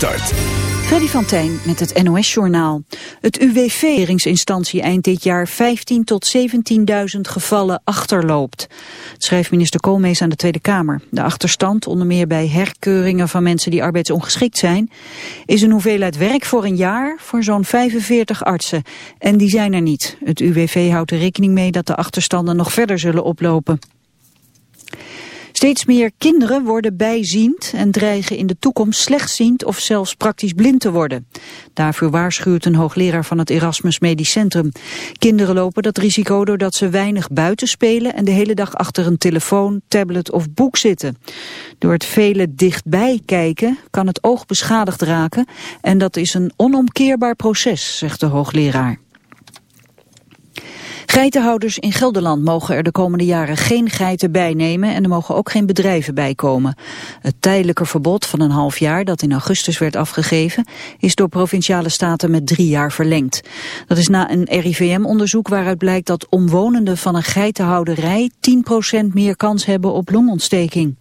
Start. Freddy van Tijn met het NOS-journaal. Het UWV-ringsinstantie eind dit jaar 15 tot 17.000 gevallen achterloopt. schrijft minister Koolmees aan de Tweede Kamer. De achterstand, onder meer bij herkeuringen van mensen die arbeidsongeschikt zijn... is een hoeveelheid werk voor een jaar voor zo'n 45 artsen. En die zijn er niet. Het UWV houdt er rekening mee dat de achterstanden nog verder zullen oplopen. Steeds meer kinderen worden bijziend en dreigen in de toekomst slechtziend of zelfs praktisch blind te worden. Daarvoor waarschuwt een hoogleraar van het Erasmus Medisch Centrum. Kinderen lopen dat risico doordat ze weinig buiten spelen en de hele dag achter een telefoon, tablet of boek zitten. Door het vele dichtbij kijken kan het oog beschadigd raken en dat is een onomkeerbaar proces, zegt de hoogleraar. Geitenhouders in Gelderland mogen er de komende jaren geen geiten bijnemen en er mogen ook geen bedrijven bijkomen. Het tijdelijke verbod van een half jaar dat in augustus werd afgegeven is door provinciale staten met drie jaar verlengd. Dat is na een RIVM-onderzoek waaruit blijkt dat omwonenden van een geitenhouderij 10% meer kans hebben op longontsteking.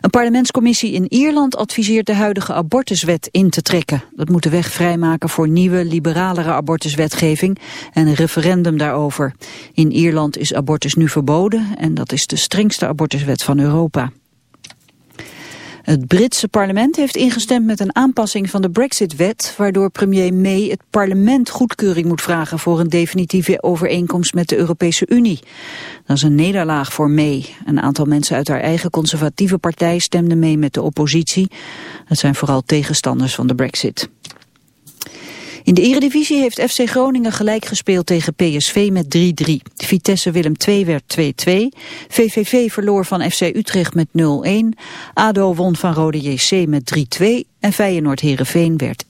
Een parlementscommissie in Ierland adviseert de huidige abortuswet in te trekken. Dat moet de weg vrijmaken voor nieuwe, liberalere abortuswetgeving en een referendum daarover. In Ierland is abortus nu verboden en dat is de strengste abortuswet van Europa. Het Britse parlement heeft ingestemd met een aanpassing van de Brexit-wet... waardoor premier May het parlement goedkeuring moet vragen... voor een definitieve overeenkomst met de Europese Unie. Dat is een nederlaag voor May. Een aantal mensen uit haar eigen conservatieve partij stemden mee met de oppositie. Het zijn vooral tegenstanders van de Brexit. In de eredivisie heeft FC Groningen gelijk gespeeld tegen PSV met 3-3. Vitesse Willem II werd 2-2. VVV verloor van FC Utrecht met 0-1. ADO won van Rode JC met 3-2. En Feyenoord Herenveen werd 1-1.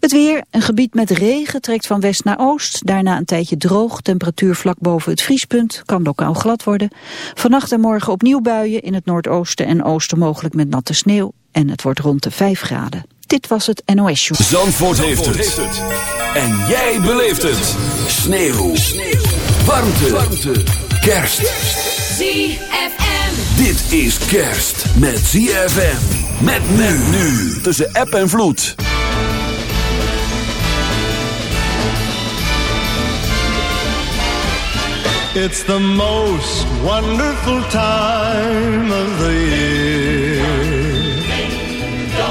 Het weer, een gebied met regen, trekt van west naar oost. Daarna een tijdje droog, temperatuur vlak boven het vriespunt. Kan lokaal glad worden. Vannacht en morgen opnieuw buien in het noordoosten en oosten mogelijk met natte sneeuw. En het wordt rond de 5 graden. Dit was het NOS Show. Zandvoort, heeft, het. En jij beleeft het. Sneeuw. Sneeuw. Warmte. Warmte. Kerst. ZFM. Dit is kerst met ZFM. Met men nu. Tussen app en vloed. It's the most wonderful time of the year.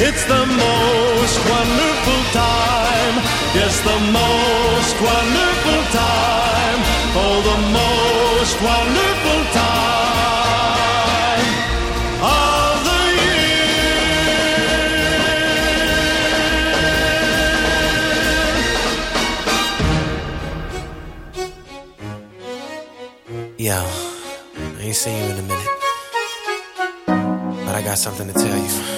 It's the most wonderful time. Yes, the most wonderful time. Oh, the most wonderful time of the year. Yo, I ain't seen you in a minute, but I got something to tell you.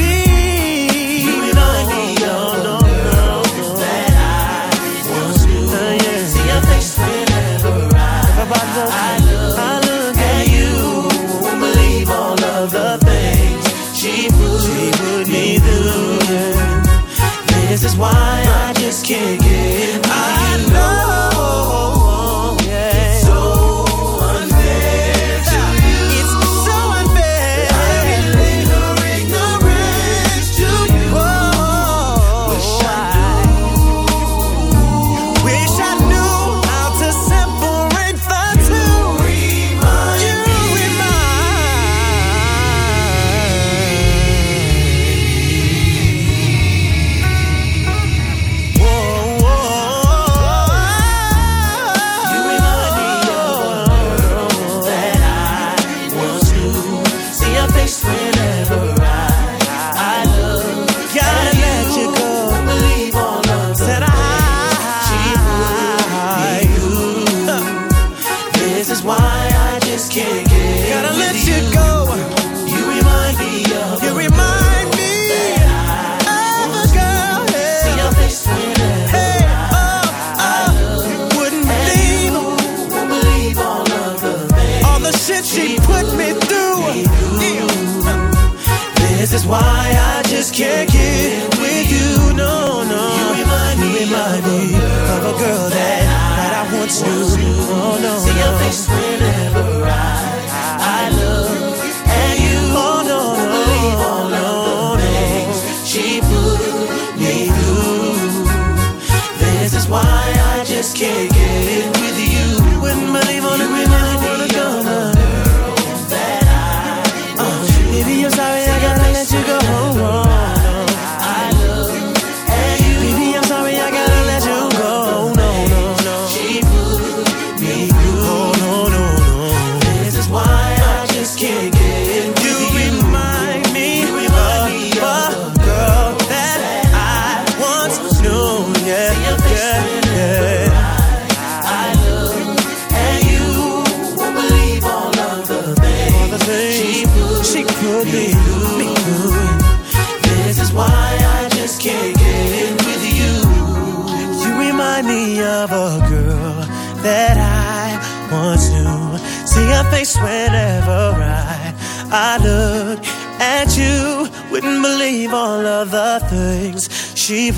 is why I just can't Yeah.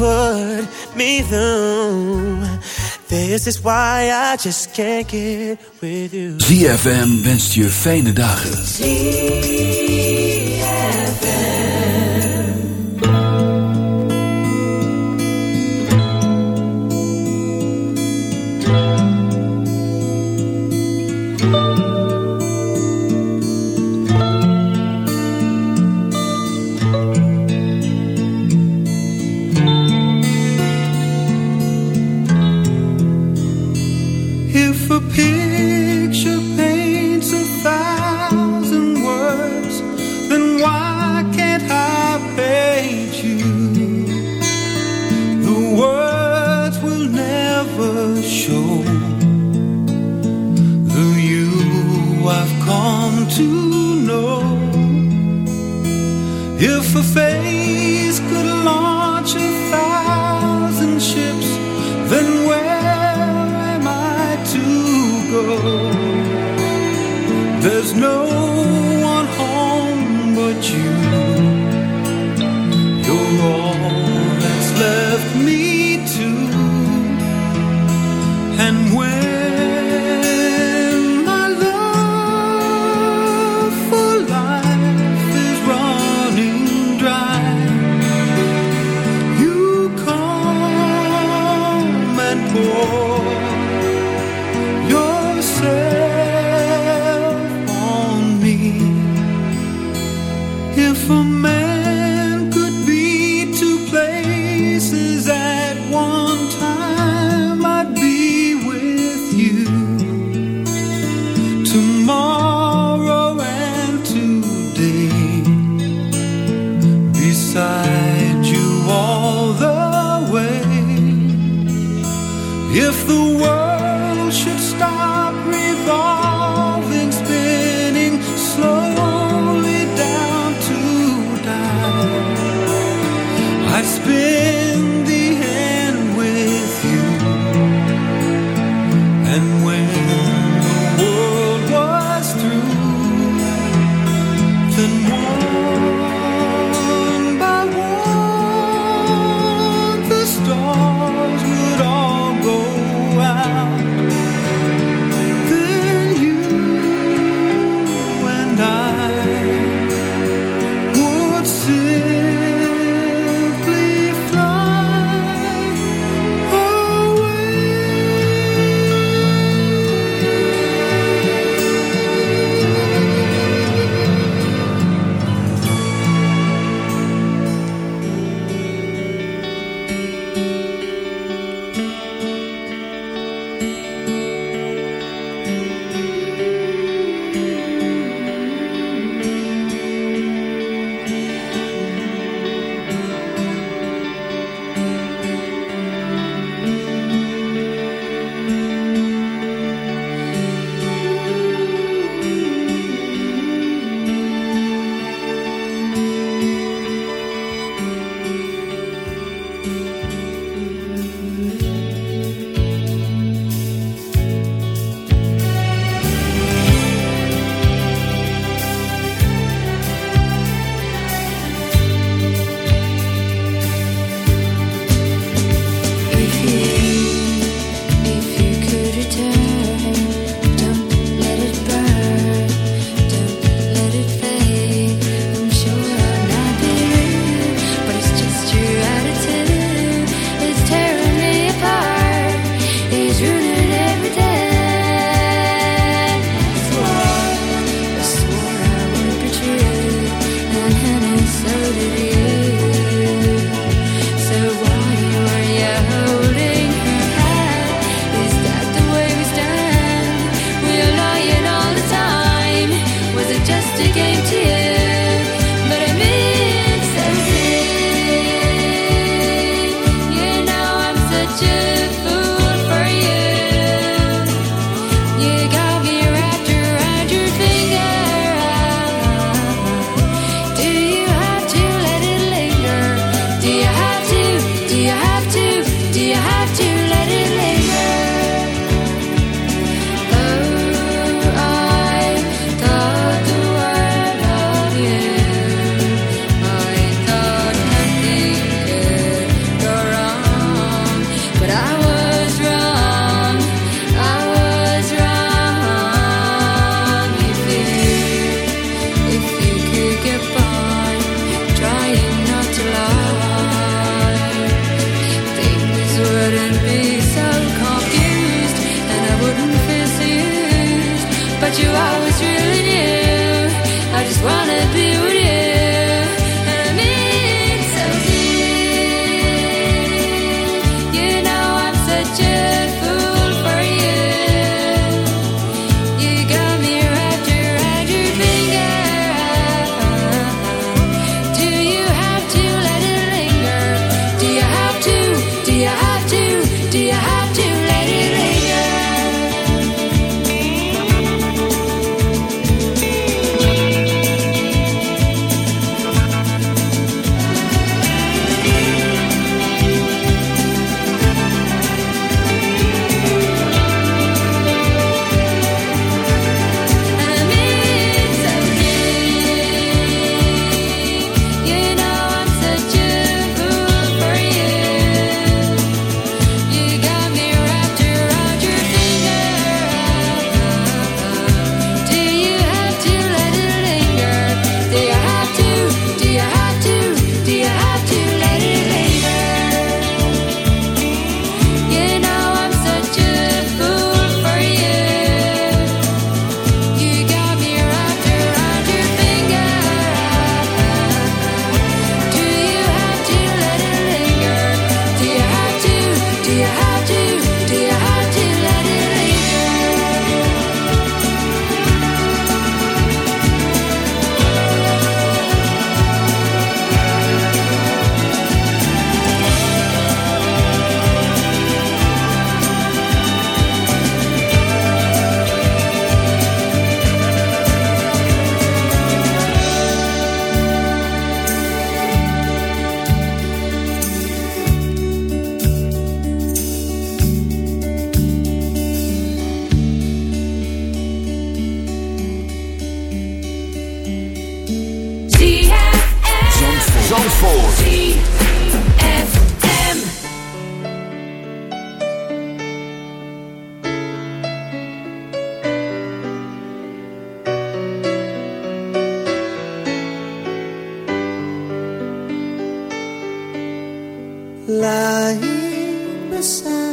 put me through. This is why I just can't get with you. ZFM wenst je fijne dagen. If a If the sun.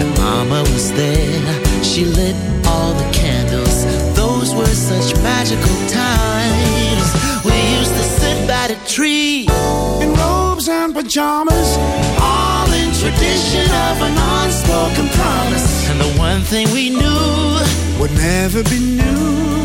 And Mama was there. She lit all the candles. Those were such magical times. We used to sit by the tree in robes and pajamas, all in tradition of an unspoken promise. And the one thing we knew would never be new,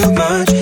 too much.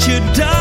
what you done.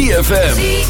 ZFM.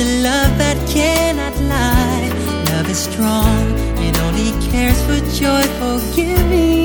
a love that cannot lie. Love is strong, it only cares for joyful giving. If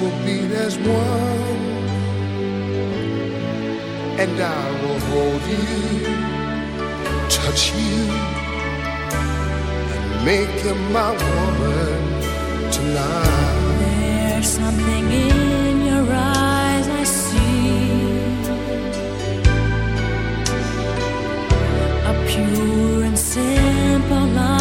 will be as one, and I will hold you, touch you, and make you my woman tonight. There's something in your eyes I see, a pure and simple light.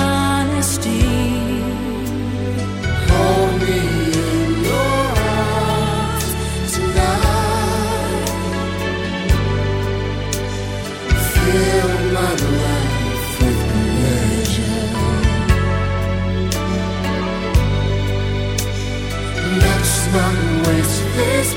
this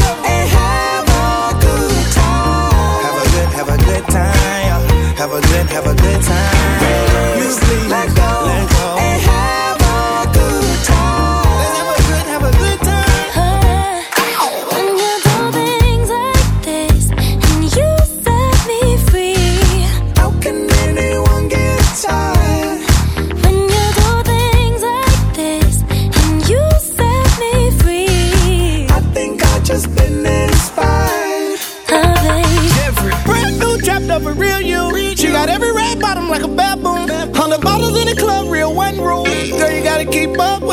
A have a good time.